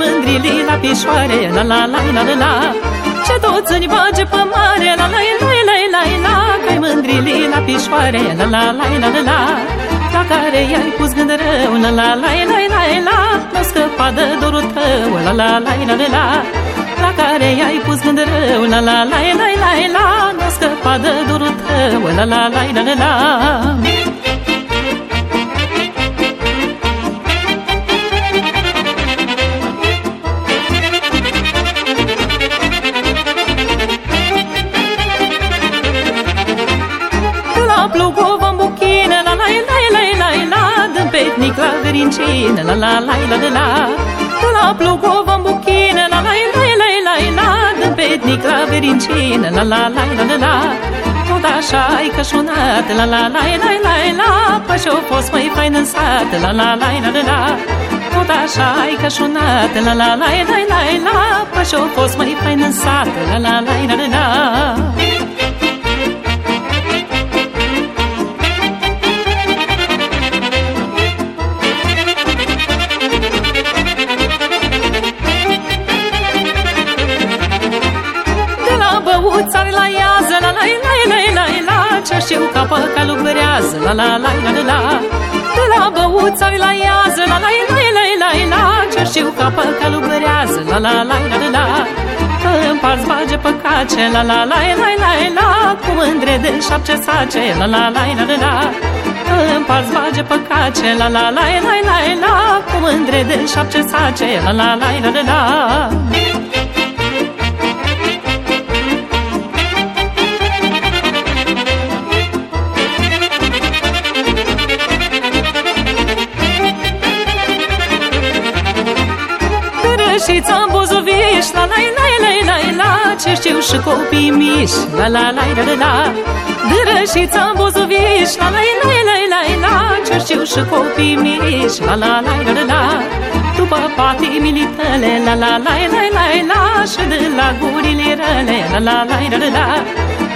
la Cai mândrilii la pișoare La la la la la la Ce toți îni bage pe mare La la la la la la Cai mândrilii la pișoare La la la la la la La care i-ai pus gând rău La la la la la la Nu scăpa de dorul tău La la la la la la La care i-ai pus gând rău La la la la la la Nu scăpa de dorul tău La la la la la la Plugova în buchină, la la la la la la Dăm petnic la verincină, la la la la la la La Plugova în buchină, la la la la la la Dăm petnic la verincină, la la la la la la Tot așa ai cășunat, la la la la la la Păi și-o fost mai fain în sat, la la la la la la Tot așa ai cășunat, la la la la la la Păi și-o fost mai fain în sat, la la la la la la Ce știu ca păca lucrează, la la la la la la De la băuțari la iază, la la la la la la Ce știu ca păca lucrează, la la la la la la Că împarți bage păcace, la la la la la la Cu mândre de șapce sace, la la la la la la Că împarți bage păcace, la la la la la la Cu mândre de șapce sace, la la la la la la și ți-am buzuviș La la la la la la Ce știu și copii mici La la la la la la Dără și ți-am buzuviș La la la la la la Ce știu și copii mici La la la la la la După patimile tale La la la la la la Și de la gurile rele La la la la la la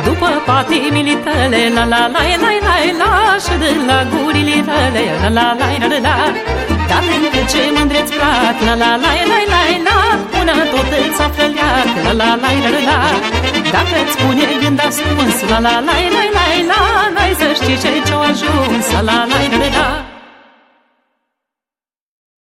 după patimile tale, la la la la la la Și de la gurile tale, la la la la la la Dar încă ce mândreți plat, la la la la la la Una tot îți află leac, la la la la la la Dacă-ți spune gând ascuns, la la la la la la N-ai să știi ce ce-o ajuns, la la la la la